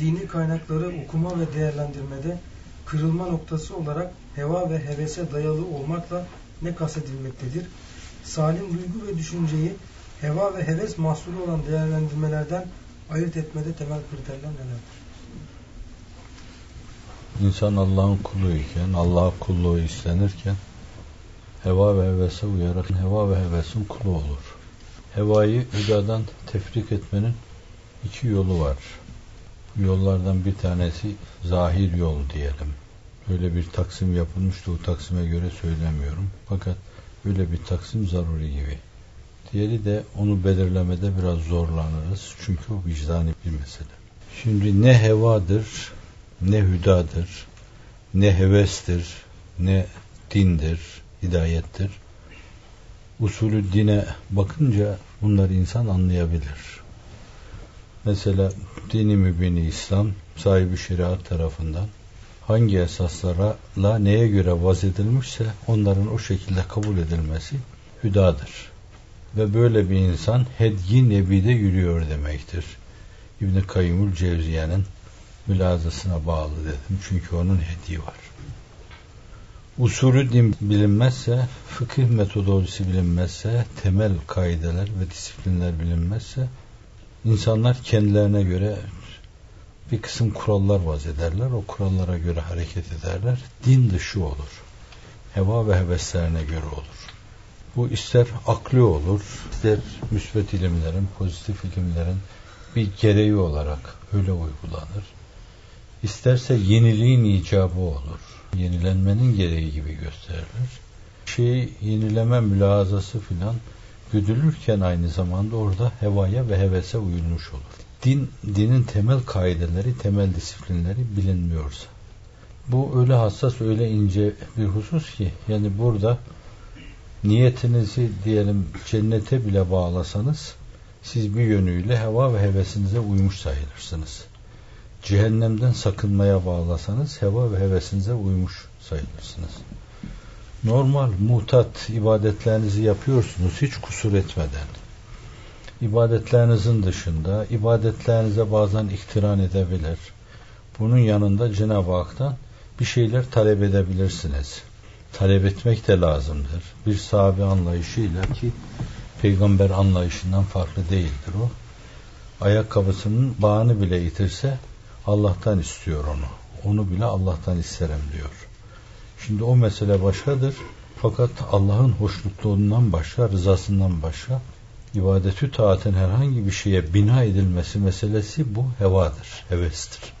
dini kaynakları okuma ve değerlendirmede kırılma noktası olarak heva ve hevese dayalı olmakla ne kastedilmektedir? Salim duygu ve düşünceyi heva ve heves mahsulü olan değerlendirmelerden ayırt etmede temel kriterler nelerdir? İnsan Allah'ın kuluyken, Allah'a kulluğu istenirken heva ve hevese uyarak heva ve hevesin kulu olur. Hevayı hüdadan tefrik etmenin iki yolu var. Yollardan bir tanesi zahir yol diyelim. Öyle bir taksim yapılmıştı o taksime göre söylemiyorum. Fakat öyle bir taksim zaruri gibi. Diğeri de onu belirlemede biraz zorlanırız. Çünkü o vicdani bir mesele. Şimdi ne hevadır, ne hüdadır, ne hevestir, ne dindir, hidayettir. Usulü dine bakınca bunları insan anlayabilir. Mesela dini mübini İslam sahibi şeriat tarafından hangi esaslara neye göre vaz edilmişse onların o şekilde kabul edilmesi hüdadır. Ve böyle bir insan hedgi nebide yürüyor demektir. İbn-i Kayyumul Cevziye'nin mülazasına bağlı dedim. Çünkü onun hediye var. Usulü din bilinmezse, fıkıh metodolojisi bilinmezse, temel kaideler ve disiplinler bilinmezse, insanlar kendilerine göre bir kısım kurallar vaz ederler. O kurallara göre hareket ederler. Din dışı olur. Heva ve heveslerine göre olur. Bu ister aklı olur, ister müsbet ilimlerin, pozitif ilimlerin bir gereği olarak öyle uygulanır. İsterse yeniliğin icabı olur. Yenilenmenin gereği gibi gösterilir. Şey yenileme mülazası filan güdülürken aynı zamanda orada hevaya ve hevese uyulmuş olur. Din, dinin temel kaideleri, temel disiplinleri bilinmiyorsa. Bu öyle hassas, öyle ince bir husus ki yani burada niyetinizi diyelim cennete bile bağlasanız siz bir yönüyle heva ve hevesinize uymuş sayılırsınız cehennemden sakınmaya bağlasanız heva ve hevesinize uymuş sayılırsınız. Normal, mutat ibadetlerinizi yapıyorsunuz hiç kusur etmeden. İbadetlerinizin dışında ibadetlerinize bazen iktiran edebilir. Bunun yanında Cenab-ı Hak'tan bir şeyler talep edebilirsiniz. Talep etmek de lazımdır. Bir sahabe anlayışıyla ki peygamber anlayışından farklı değildir o. Ayakkabısının bağını bile yitirse Allah'tan istiyor onu. Onu bile Allah'tan isterim diyor. Şimdi o mesele başkadır. Fakat Allah'ın hoşnutluğundan başka, rızasından başka ibadetü taatin herhangi bir şeye bina edilmesi meselesi bu hevadır, hevestir.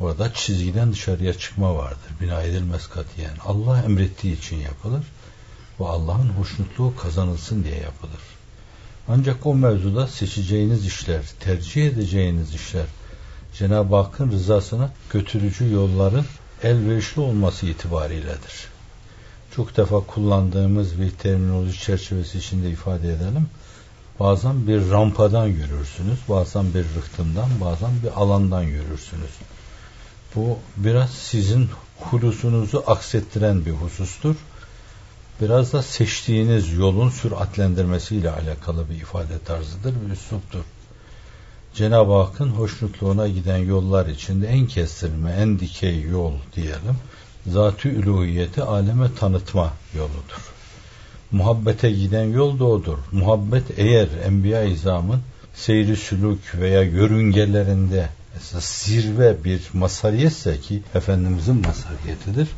Orada çizgiden dışarıya çıkma vardır. Bina edilmez katiyen. Allah emrettiği için yapılır. ve Allah'ın hoşnutluğu kazanılsın diye yapılır. Ancak o mevzuda seçeceğiniz işler, tercih edeceğiniz işler, Cenab-ı Hakk'ın rızasına götürücü yolların elverişli olması itibariyledir. Çok defa kullandığımız bir terminoloji çerçevesi içinde ifade edelim. Bazen bir rampadan yürürsünüz, bazen bir rıhtımdan, bazen bir alandan yürürsünüz. Bu biraz sizin hulusunuzu aksettiren bir husustur. Biraz da seçtiğiniz yolun süratlendirmesiyle alakalı bir ifade tarzıdır, bir üsluptur. Cenab-ı Hakk'ın hoşnutluğuna giden yollar içinde en kestirme, en dikey yol diyelim. Zat-ı üluhiyeti aleme tanıtma yoludur. Muhabbete giden yol da odur. Muhabbet eğer enbiya izamın seyri sülük veya yörüngelerinde esas zirve bir masariyetse ki Efendimizin masariyetidir.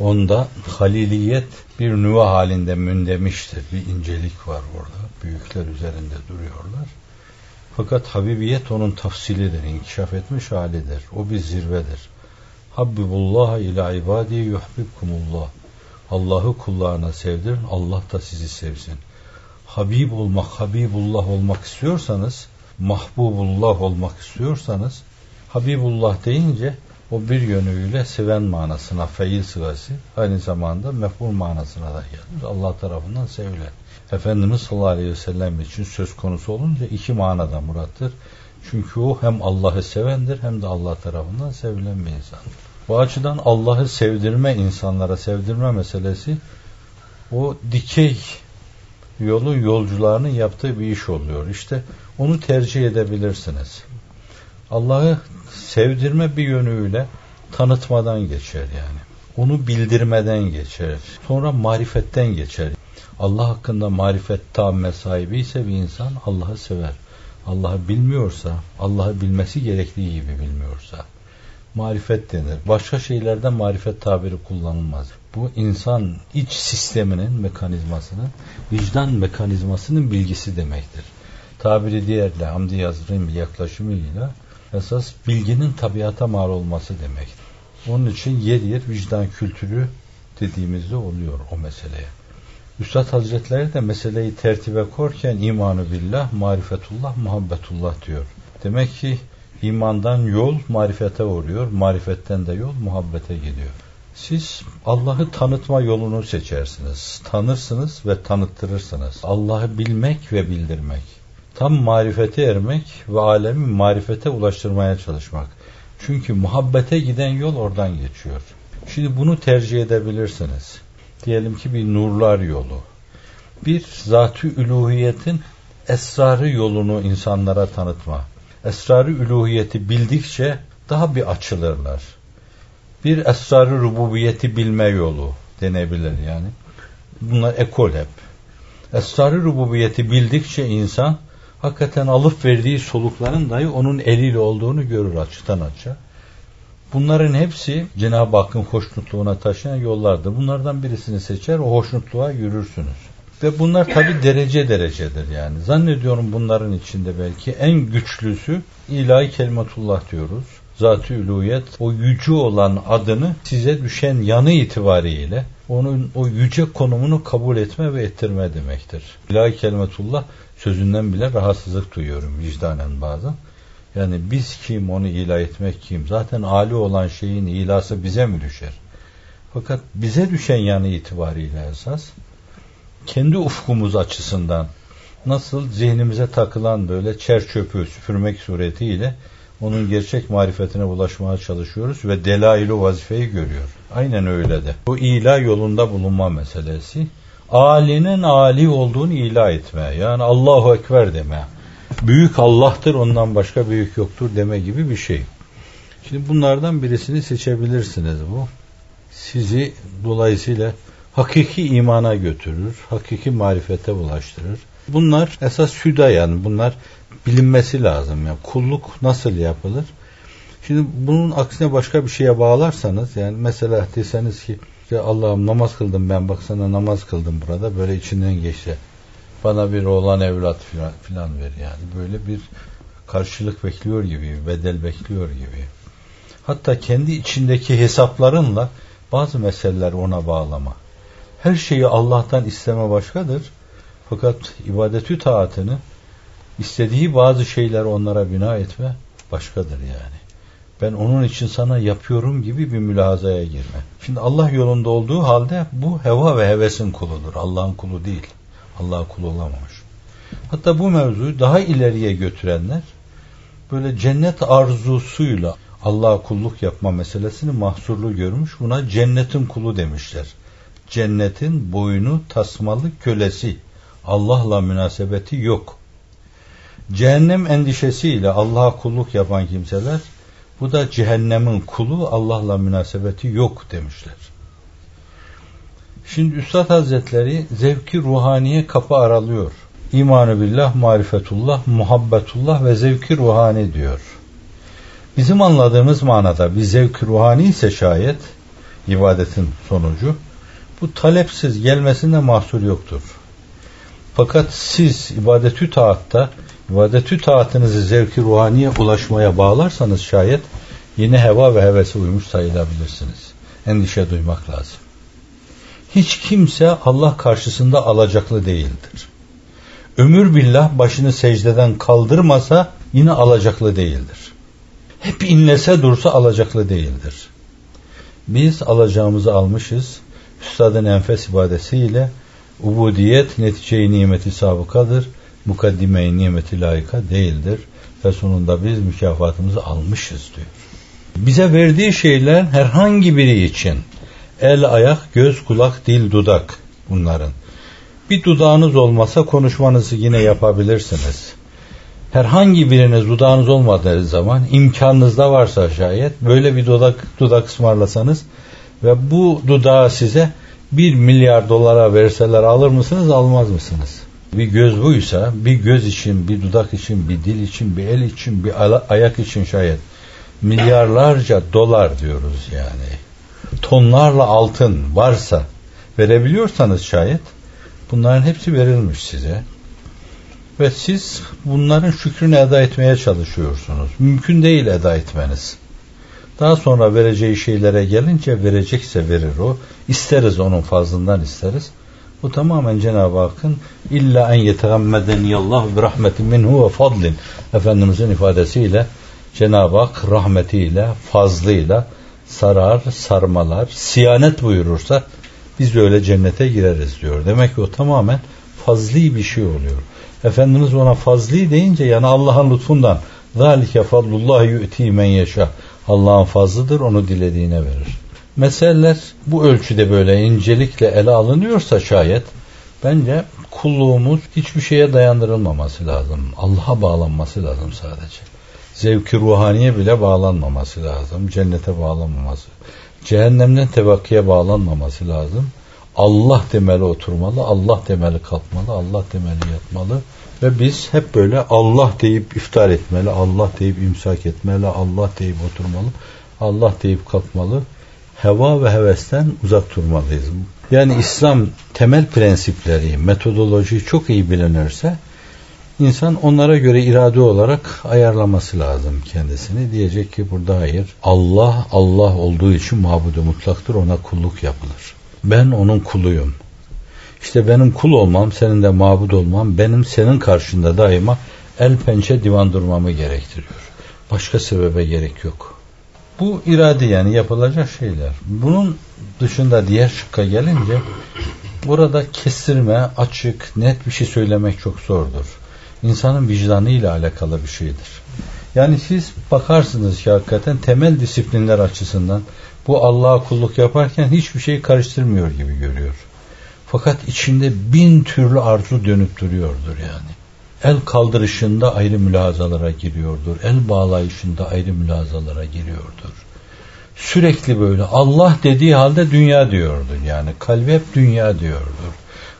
Onda haliliyet bir nüve halinde mündemiştir. Bir incelik var orada. Büyükler üzerinde duruyorlar. Fakat Habibiyet onun tafsilidir, inkişaf etmiş halidir. O bir zirvedir. Habbibullah ila ibadi yuhbibkumullah. Allah'ı kullarına sevdirin, Allah da sizi sevsin. Habib olmak, Habibullah olmak istiyorsanız, Mahbubullah olmak istiyorsanız, Habibullah deyince o bir yönüyle seven manasına, feil sırası, aynı zamanda mefhul manasına da gelir. Allah tarafından sevilen. Efendimiz sallallahu aleyhi ve sellem için söz konusu olunca iki manada murattır. Çünkü o hem Allah'ı sevendir hem de Allah tarafından sevilen bir insandır. Bu açıdan Allah'ı sevdirme insanlara sevdirme meselesi o dikey yolun yolcularının yaptığı bir iş oluyor. İşte onu tercih edebilirsiniz. Allah'ı sevdirme bir yönüyle tanıtmadan geçer yani. Onu bildirmeden geçer. Sonra marifetten geçer. Allah hakkında marifet tamme sahibi ise bir insan Allah'ı sever. Allah'ı bilmiyorsa, Allah'ı bilmesi gerektiği gibi bilmiyorsa marifet denir. Başka şeylerden marifet tabiri kullanılmaz. Bu insan iç sisteminin mekanizmasının, vicdan mekanizmasının bilgisi demektir. Tabiri diğerle Hamdi Yazır'ın yaklaşımıyla esas bilginin tabiata mal olması demektir. Onun için yer yer vicdan kültürü dediğimizde oluyor o meseleye. Üstad Hazretleri de meseleyi tertibe korken imanı billah, marifetullah, muhabbetullah diyor. Demek ki imandan yol marifete uğruyor, marifetten de yol muhabbete gidiyor. Siz Allah'ı tanıtma yolunu seçersiniz. Tanırsınız ve tanıttırırsınız. Allah'ı bilmek ve bildirmek. Tam marifete ermek ve alemi marifete ulaştırmaya çalışmak. Çünkü muhabbete giden yol oradan geçiyor. Şimdi bunu tercih edebilirsiniz. Diyelim ki bir nurlar yolu. Bir zatü üluhiyetin esrarı yolunu insanlara tanıtma. Esrarı üluhiyeti bildikçe daha bir açılırlar. Bir esrarı rububiyeti bilme yolu denebilir yani. Bunlar ekol hep. Esrarı rububiyeti bildikçe insan hakikaten alıp verdiği solukların dahi onun eliyle olduğunu görür açıdan açığa. Bunların hepsi Cenab-ı Hakk'ın hoşnutluğuna taşıyan yollardır. Bunlardan birisini seçer, o hoşnutluğa yürürsünüz. Ve bunlar tabi derece derecedir yani. Zannediyorum bunların içinde belki en güçlüsü ilahi kelimetullah diyoruz. Zat-ı üluyet o yüce olan adını size düşen yanı itibariyle onun o yüce konumunu kabul etme ve ettirme demektir. İlahi kelimetullah sözünden bile rahatsızlık duyuyorum vicdanen bazen. Yani biz kim onu ilah etmek kim? Zaten ali olan şeyin ilası bize mi düşer? Fakat bize düşen yanı itibariyle esas kendi ufkumuz açısından nasıl zihnimize takılan böyle çer çöpü süpürmek suretiyle onun gerçek marifetine ulaşmaya çalışıyoruz ve delailu vazifeyi görüyor. Aynen öyle de. Bu ilah yolunda bulunma meselesi. Ali'nin Ali olduğunu ilah etme. Yani Allahu Ekber deme. Büyük Allah'tır ondan başka büyük yoktur deme gibi bir şey. Şimdi bunlardan birisini seçebilirsiniz bu. Sizi dolayısıyla hakiki imana götürür, hakiki marifete ulaştırır. Bunlar esas süda yani bunlar bilinmesi lazım. Yani kulluk nasıl yapılır? Şimdi bunun aksine başka bir şeye bağlarsanız yani mesela deseniz ki işte Allah'ım namaz kıldım ben bak sana namaz kıldım burada böyle içinden geçti. Bana bir oğlan evlat filan, filan ver yani. Böyle bir karşılık bekliyor gibi, bedel bekliyor gibi. Hatta kendi içindeki hesaplarınla bazı meseleler ona bağlama. Her şeyi Allah'tan isteme başkadır. Fakat ibadetü taatını istediği bazı şeyler onlara bina etme başkadır yani. Ben onun için sana yapıyorum gibi bir mülazaya girme. Şimdi Allah yolunda olduğu halde bu heva ve hevesin kuludur. Allah'ın kulu değil. Allah'a kul olamamış. Hatta bu mevzuyu daha ileriye götürenler böyle cennet arzusuyla Allah'a kulluk yapma meselesini mahsurlu görmüş. Buna cennetin kulu demişler. Cennetin boynu tasmalı kölesi. Allah'la münasebeti yok. Cehennem endişesiyle Allah'a kulluk yapan kimseler bu da cehennemin kulu Allah'la münasebeti yok demişler. Şimdi Üstad Hazretleri zevki ruhaniye kapı aralıyor. İmanı billah, marifetullah, muhabbetullah ve zevki ruhani diyor. Bizim anladığımız manada bir zevki ruhani ise şayet ibadetin sonucu bu talepsiz gelmesinde mahsur yoktur. Fakat siz ibadetü taatta ibadetü taatınızı zevki ruhaniye ulaşmaya bağlarsanız şayet yine heva ve hevese uymuş sayılabilirsiniz. Endişe duymak lazım. Hiç kimse Allah karşısında alacaklı değildir. Ömür billah başını secdeden kaldırmasa yine alacaklı değildir. Hep inlese dursa alacaklı değildir. Biz alacağımızı almışız. Üstadın enfes ibadesiyle ubudiyet netice-i nimeti sabıkadır. Mukaddime-i nimeti layıka değildir. Ve sonunda biz mükafatımızı almışız diyor. Bize verdiği şeyler herhangi biri için el, ayak, göz, kulak, dil, dudak bunların. Bir dudağınız olmasa konuşmanızı yine yapabilirsiniz. herhangi biriniz dudağınız olmadığı zaman imkanınızda varsa şayet böyle bir dudak dudak ısmarlasanız ve bu dudağı size bir milyar dolara verseler alır mısınız almaz mısınız? Bir göz buysa bir göz için, bir dudak için, bir dil için, bir el için, bir ayak için şayet milyarlarca dolar diyoruz yani. Tonlarla altın varsa verebiliyorsanız şayet bunların hepsi verilmiş size. Ve siz bunların şükrünü eda etmeye çalışıyorsunuz. Mümkün değil eda etmeniz. Daha sonra vereceği şeylere gelince verecekse verir o. İsteriz onun fazlından isteriz. Bu tamamen Cenab-ı Hakk'ın illa en yetegammedeniyallahu bi rahmetin minhu ve fadlin Efendimizin ifadesiyle Cenab-ı Hak rahmetiyle, fazlıyla sarar, sarmalar, siyanet buyurursa biz de öyle cennete gireriz diyor. Demek ki o tamamen fazli bir şey oluyor. Efendimiz ona fazli deyince yani Allah'ın lütfundan zalike fadlullah yu'ti men yeşâ Allah'ın fazlıdır onu dilediğine verir. Meseleler bu ölçüde böyle incelikle ele alınıyorsa şayet bence kulluğumuz hiçbir şeye dayandırılmaması lazım. Allah'a bağlanması lazım sadece. Zevki ruhaniye bile bağlanmaması lazım. Cennete bağlanmaması. Cehennemden tebakkiye bağlanmaması lazım. Allah demeli oturmalı, Allah demeli kalkmalı, Allah demeli yatmalı. Ve biz hep böyle Allah deyip iftar etmeli, Allah deyip imsak etmeli, Allah deyip oturmalı, Allah deyip kalkmalı. Heva ve hevesten uzak durmalıyız. Yani İslam temel prensipleri, metodoloji çok iyi bilinirse insan onlara göre irade olarak ayarlaması lazım kendisini. Diyecek ki burada hayır. Allah Allah olduğu için mabudu mutlaktır ona kulluk yapılır. Ben onun kuluyum. İşte benim kul olmam, senin de mabud olmam, benim senin karşında daima el pençe divan durmamı gerektiriyor. Başka sebebe gerek yok. Bu irade yani yapılacak şeyler. Bunun dışında diğer şıkka gelince burada kestirme, açık, net bir şey söylemek çok zordur. İnsanın vicdanıyla alakalı bir şeydir. Yani siz bakarsınız ki hakikaten temel disiplinler açısından bu Allah'a kulluk yaparken hiçbir şey karıştırmıyor gibi görüyor. Fakat içinde bin türlü arzu dönüp duruyordur yani. El kaldırışında ayrı mülazalara giriyordur. El bağlayışında ayrı mülazalara giriyordur. Sürekli böyle Allah dediği halde dünya diyordur yani. Kalbi hep dünya diyordur.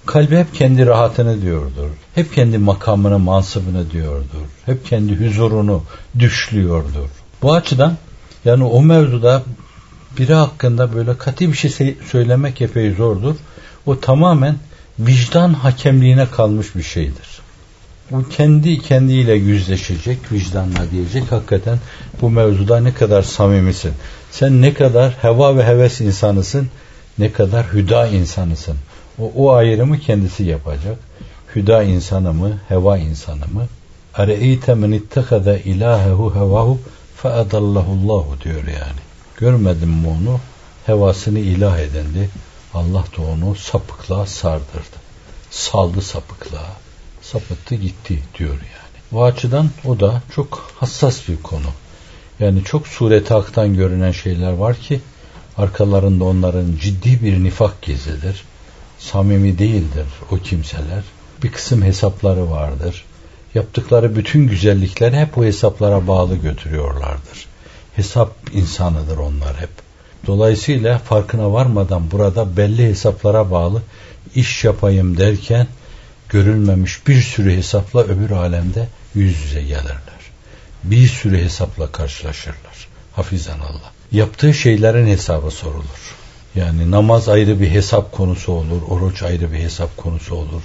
Kalbi hep kendi rahatını diyordur. Hep kendi makamını, mansıbını diyordur. Hep kendi huzurunu düşlüyordur. Bu açıdan yani o mevzuda biri hakkında böyle katı bir şey söylemek epey zordur. O tamamen vicdan hakemliğine kalmış bir şeydir. Bu kendi kendiyle yüzleşecek, vicdanla diyecek hakikaten bu mevzuda ne kadar samimisin. Sen ne kadar heva ve heves insanısın, ne kadar hüda insanısın. O, o ayrımı kendisi yapacak. Hüda insanı mı, heva insanı mı? Are'eyte men ittekada ilahehu hevahu feedallahullahu diyor yani. Görmedin mi onu? Hevasını ilah edendi. Allah da onu sapıklığa sardırdı. Saldı sapıklığa. Sapıttı gitti diyor yani. Bu açıdan o da çok hassas bir konu. Yani çok sureti haktan görünen şeyler var ki arkalarında onların ciddi bir nifak gizlidir. Samimi değildir o kimseler. Bir kısım hesapları vardır. Yaptıkları bütün güzellikleri hep o hesaplara bağlı götürüyorlardır. Hesap insanıdır onlar hep. Dolayısıyla farkına varmadan burada belli hesaplara bağlı iş yapayım derken görülmemiş bir sürü hesapla öbür alemde yüz yüze gelirler. Bir sürü hesapla karşılaşırlar. Hafizan Allah. Yaptığı şeylerin hesabı sorulur. Yani namaz ayrı bir hesap konusu olur, oruç ayrı bir hesap konusu olur.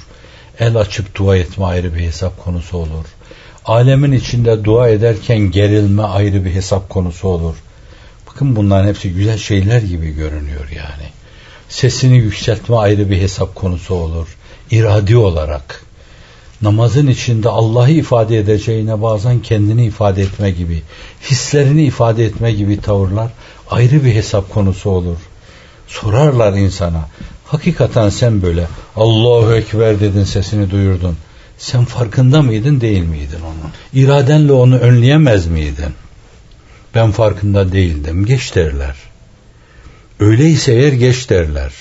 El açıp dua etme ayrı bir hesap konusu olur. Alemin içinde dua ederken gerilme ayrı bir hesap konusu olur. Bakın bunların hepsi güzel şeyler gibi görünüyor yani. Sesini yükseltme ayrı bir hesap konusu olur. İradi olarak. Namazın içinde Allah'ı ifade edeceğine bazen kendini ifade etme gibi, hislerini ifade etme gibi tavırlar ayrı bir hesap konusu olur. Sorarlar insana. Hakikaten sen böyle Allahu Ekber dedin sesini duyurdun. Sen farkında mıydın değil miydin onun? İradenle onu önleyemez miydin? Ben farkında değildim. Geç derler. Öyleyse eğer geç derler.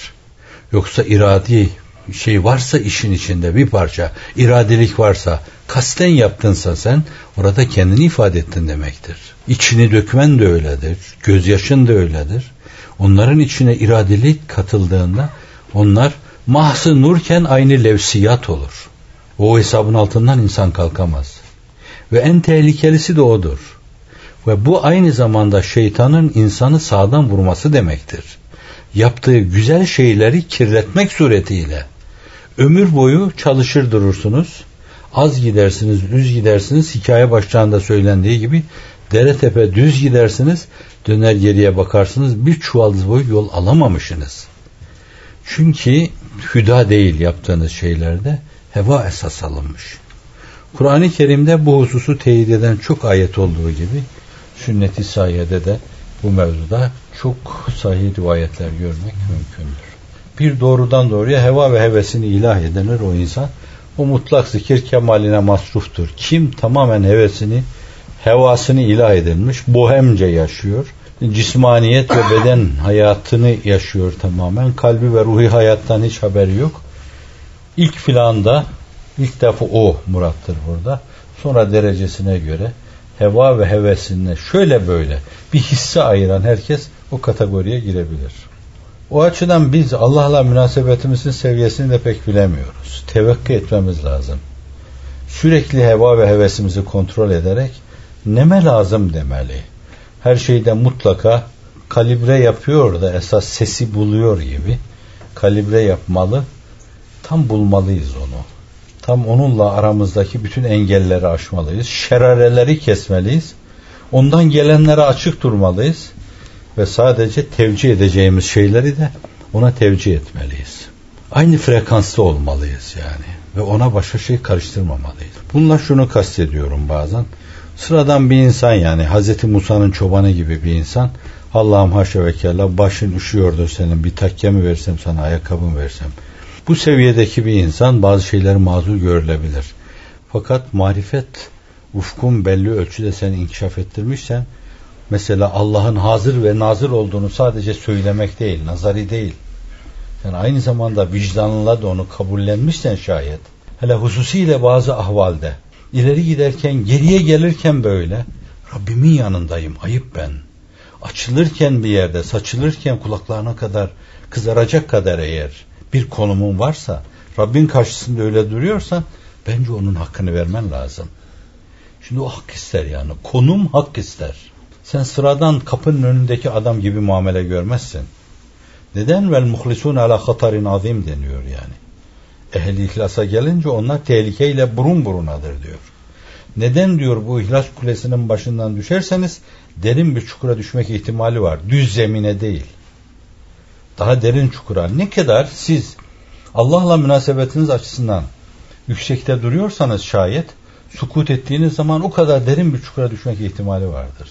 Yoksa iradi şey varsa işin içinde bir parça iradelik varsa Kasten yaptınsa sen orada kendini ifade ettin demektir. İçini dökmen de öyledir. Gözyaşın da öyledir. Onların içine iradelik katıldığında onlar mahzı nurken aynı levsiyat olur. O hesabın altından insan kalkamaz. Ve en tehlikelisi de odur. Ve bu aynı zamanda şeytanın insanı sağdan vurması demektir. Yaptığı güzel şeyleri kirletmek suretiyle. Ömür boyu çalışır durursunuz. Az gidersiniz, düz gidersiniz. Hikaye başlarında söylendiği gibi dere tepe düz gidersiniz. Döner geriye bakarsınız. Bir çuvaldız boyu yol alamamışsınız. Çünkü hüda değil yaptığınız şeylerde heva esas alınmış. Kur'an-ı Kerim'de bu hususu teyit eden çok ayet olduğu gibi sünnet-i sayede de bu mevzuda çok sahih rivayetler görmek mümkündür. Bir doğrudan doğruya heva ve hevesini ilah edenir o insan. O mutlak zikir kemaline masruftur. Kim tamamen hevesini, hevasını ilah edilmiş, bohemce yaşıyor. Cismaniyet ve beden hayatını yaşıyor tamamen. Kalbi ve ruhi hayattan hiç haberi yok. İlk filanda ilk defa o murattır burada. Sonra derecesine göre heva ve hevesine şöyle böyle bir hisse ayıran herkes o kategoriye girebilir. O açıdan biz Allah'la münasebetimizin seviyesini de pek bilemiyoruz. Tevekkü etmemiz lazım. Sürekli heva ve hevesimizi kontrol ederek neme lazım demeli. Her şeyde mutlaka kalibre yapıyor da esas sesi buluyor gibi kalibre yapmalı. Tam bulmalıyız onu. Tam onunla aramızdaki bütün engelleri aşmalıyız. Şerareleri kesmeliyiz. Ondan gelenlere açık durmalıyız. Ve sadece tevcih edeceğimiz şeyleri de ona tevcih etmeliyiz. Aynı frekansta olmalıyız yani. Ve ona başka şey karıştırmamalıyız. Bununla şunu kastediyorum bazen. Sıradan bir insan yani Hazreti Musa'nın çobanı gibi bir insan Allah'ım haşa ve kella başın üşüyordu senin bir takke mi versem sana ayakkabı mı versem bu seviyedeki bir insan bazı şeyleri mazur görülebilir. Fakat marifet ufkun belli ölçüde seni inkişaf ettirmişsen mesela Allah'ın hazır ve nazır olduğunu sadece söylemek değil, nazari değil. Sen aynı zamanda vicdanınla da onu kabullenmişsen şayet hele hususiyle bazı ahvalde ileri giderken geriye gelirken böyle Rabbimin yanındayım ayıp ben. Açılırken bir yerde saçılırken kulaklarına kadar kızaracak kadar eğer bir konumun varsa, Rabbin karşısında öyle duruyorsan bence onun hakkını vermen lazım. Şimdi o hak ister yani. Konum hak ister. Sen sıradan kapının önündeki adam gibi muamele görmezsin. Neden vel muhlisun ala hatarin azim deniyor yani. Ehli ihlasa gelince onlar tehlikeyle burun burunadır diyor. Neden diyor bu ihlas kulesinin başından düşerseniz derin bir çukura düşmek ihtimali var. Düz zemine değil daha derin çukura ne kadar siz Allah'la münasebetiniz açısından yüksekte duruyorsanız şayet sukut ettiğiniz zaman o kadar derin bir çukura düşmek ihtimali vardır.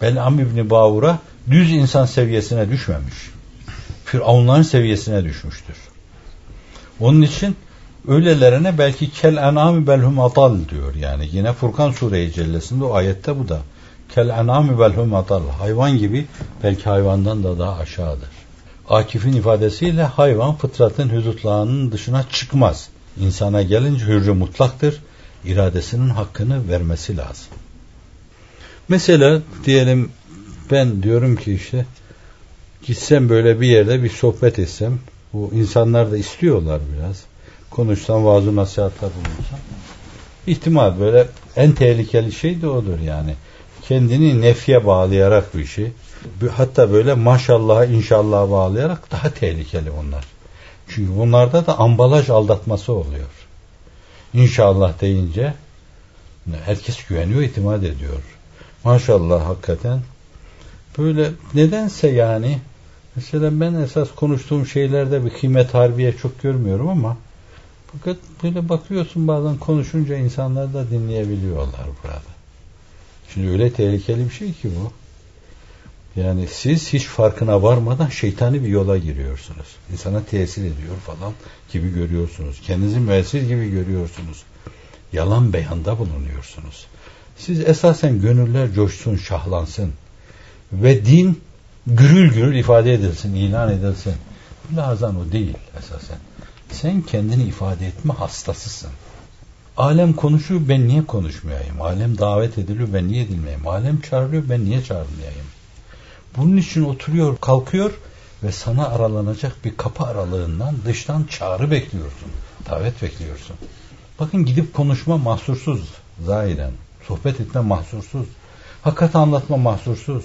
Bel'am İbni Bağur'a düz insan seviyesine düşmemiş. Firavunların seviyesine düşmüştür. Onun için öylelerine belki kel enami belhum atal diyor yani. Yine Furkan Sure-i Cellesi'nde o ayette bu da. Kel enami belhum atal. Hayvan gibi belki hayvandan da daha aşağıdır. Akif'in ifadesiyle hayvan fıtratın hüdutlarının dışına çıkmaz. İnsana gelince hürrü mutlaktır. İradesinin hakkını vermesi lazım. Mesela diyelim ben diyorum ki işte gitsem böyle bir yerde bir sohbet etsem bu insanlar da istiyorlar biraz. Konuşsam vaazı nasihatler bulunsam. İhtimal böyle en tehlikeli şey de odur yani. Kendini nefye bağlayarak bir şey hatta böyle maşallah inşallah bağlayarak daha tehlikeli onlar. Çünkü bunlarda da ambalaj aldatması oluyor. İnşallah deyince herkes güveniyor, itimat ediyor. Maşallah hakikaten böyle nedense yani mesela ben esas konuştuğum şeylerde bir kıymet harbiye çok görmüyorum ama fakat böyle bakıyorsun bazen konuşunca insanlar da dinleyebiliyorlar burada. Şimdi öyle tehlikeli bir şey ki bu. Yani siz hiç farkına varmadan şeytani bir yola giriyorsunuz. İnsana tesir ediyor falan gibi görüyorsunuz. Kendinizi müessir gibi görüyorsunuz. Yalan beyanda bulunuyorsunuz. Siz esasen gönüller coşsun, şahlansın. Ve din gürül gürül ifade edilsin, ilan edilsin. Lazan o değil esasen. Sen kendini ifade etme hastasısın. Alem konuşuyor ben niye konuşmayayım? Alem davet ediliyor ben niye edilmeyeyim? Alem çağırıyor ben niye çağırmayayım? Bunun için oturuyor kalkıyor ve sana aralanacak bir kapı aralığından dıştan çağrı bekliyorsun. Davet bekliyorsun. Bakın gidip konuşma mahsursuz zahiren. Sohbet etme mahsursuz. Hakikat anlatma mahsursuz.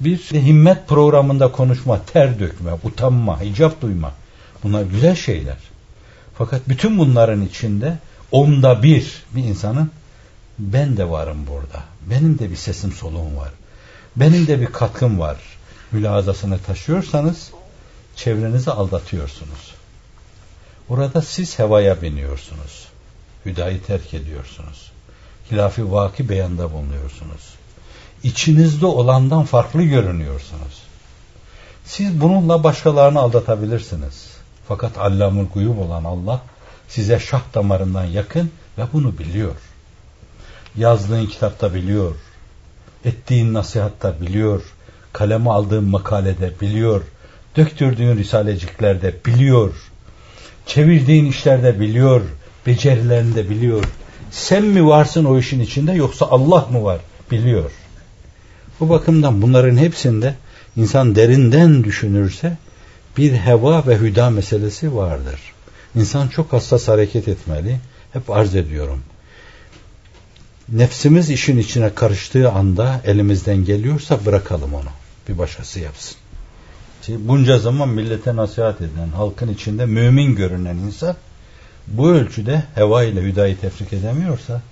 Bir himmet programında konuşma, ter dökme, utanma, hicap duyma. Bunlar güzel şeyler. Fakat bütün bunların içinde onda bir bir insanın ben de varım burada. Benim de bir sesim soluğum var. Benim de bir katkım var. Mülazasını taşıyorsanız çevrenizi aldatıyorsunuz. Orada siz hevaya biniyorsunuz. Hüdayı terk ediyorsunuz. Hilafi vaki beyanda bulunuyorsunuz. İçinizde olandan farklı görünüyorsunuz. Siz bununla başkalarını aldatabilirsiniz. Fakat Allamul Guyub olan Allah size şah damarından yakın ve bunu biliyor. Yazdığın kitapta biliyor. Ettiğin nasihatta biliyor. Kaleme aldığın makalede biliyor. Döktürdüğün risaleciklerde biliyor. Çevirdiğin işlerde biliyor. Becerilerini de biliyor. Sen mi varsın o işin içinde yoksa Allah mı var? Biliyor. Bu bakımdan bunların hepsinde insan derinden düşünürse bir heva ve hüda meselesi vardır. İnsan çok hassas hareket etmeli. Hep arz ediyorum. Nefsimiz işin içine karıştığı anda elimizden geliyorsa bırakalım onu. Bir başkası yapsın. Bunca zaman millete nasihat eden, halkın içinde mümin görünen insan bu ölçüde heva ile hüdayı tefrik edemiyorsa,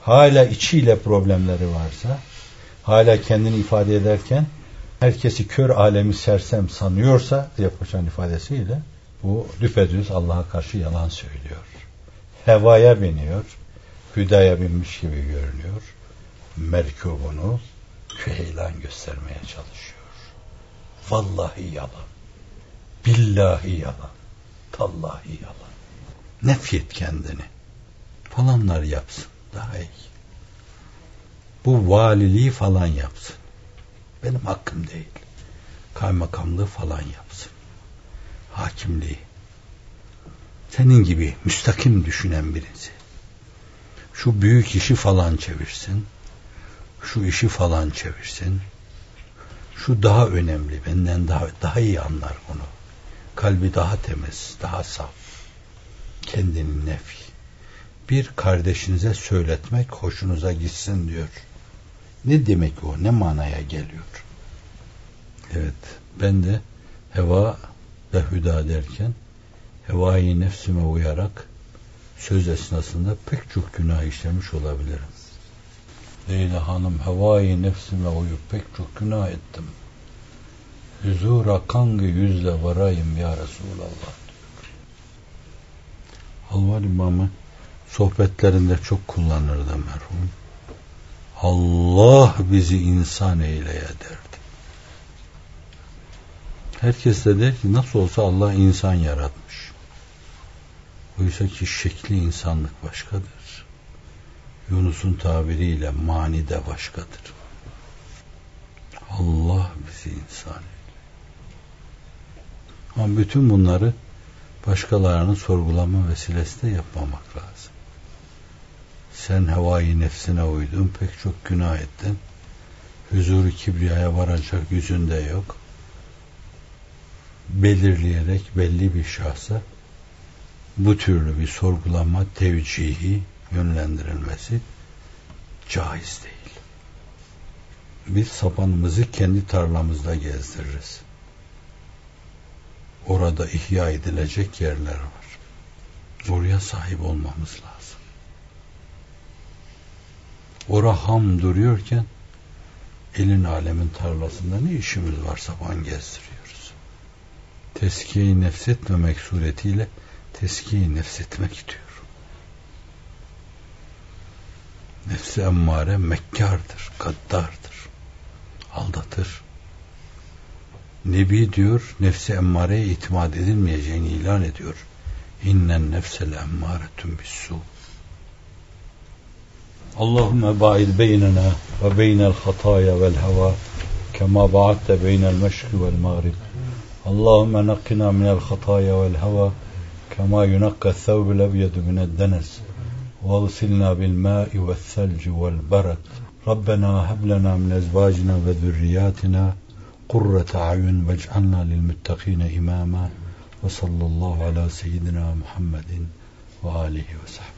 hala içiyle problemleri varsa, hala kendini ifade ederken herkesi kör alemi sersem sanıyorsa yapışan ifadesiyle bu düpedüz Allah'a karşı yalan söylüyor. Hevaya biniyor, hüdaya binmiş gibi görünüyor. Merkubunu küheylan göstermeye çalışıyor. Vallahi yalan. Billahi yalan. Tallahi yalan. Nefyet kendini. Falanlar yapsın. Daha iyi. Bu valiliği falan yapsın. Benim hakkım değil. Kaymakamlığı falan yapsın. Hakimliği. Senin gibi müstakim düşünen birisi. Şu büyük işi falan çevirsin. Şu işi falan çevirsin. Şu daha önemli. Benden daha, daha iyi anlar onu. Kalbi daha temiz, daha saf. Kendini nefi. Bir kardeşinize söyletmek hoşunuza gitsin diyor. Ne demek o? Ne manaya geliyor? Evet, ben de heva ve hüda derken hevai nefsime uyarak söz esnasında pek çok günah işlemiş olabilirim. Leyla Hanım hevai nefsime uyup pek çok günah ettim. Huzura kangı yüzle varayım ya Resulallah diyor. Halvar İmamı sohbetlerinde çok kullanırdı merhum. Allah bizi insan eyleye derdi. Herkes de der ki nasıl olsa Allah insan yaratmış. Oysa ki şekli insanlık başkadır. Yunus'un tabiriyle mani de başkadır. Allah bizi insan eyle. Ama bütün bunları başkalarının sorgulama vesilesi de yapmamak lazım. Sen hevai nefsine uydun, pek çok günah ettin. Huzuru kibriyaya varacak yüzünde yok. Belirleyerek belli bir şahsa bu türlü bir sorgulama tevcihi yönlendirilmesi caiz değil. Biz sapanımızı kendi tarlamızda gezdiririz. Orada ihya edilecek yerler var. Oraya sahip olmamız lazım. Ora ham duruyorken elin alemin tarlasında ne işimiz var sapan gezdiriyoruz. Teskiye-i suretiyle teskiye nefsetmek diyor. Nefsi emmare mekkardır, gaddardır. Aldatır. Nebi diyor, nefsi emmareye itimat edilmeyeceğini ilan ediyor. İnnen nefsel emmâretun bissu. اللهم باعد بيننا وبين الخطايا والهوى كما بعدت بين المشرق والمغرب. اللهم نقنا من الخطايا والهوى كما ينقى الثوب الأبيض من الدنس واغسلنا بالماء والثلج والبرد. ربنا هب لنا من أزواجنا وذرياتنا قرة أعين واجعلنا للمتقين إماما وصلى الله على سيدنا محمد وآله وصحبه.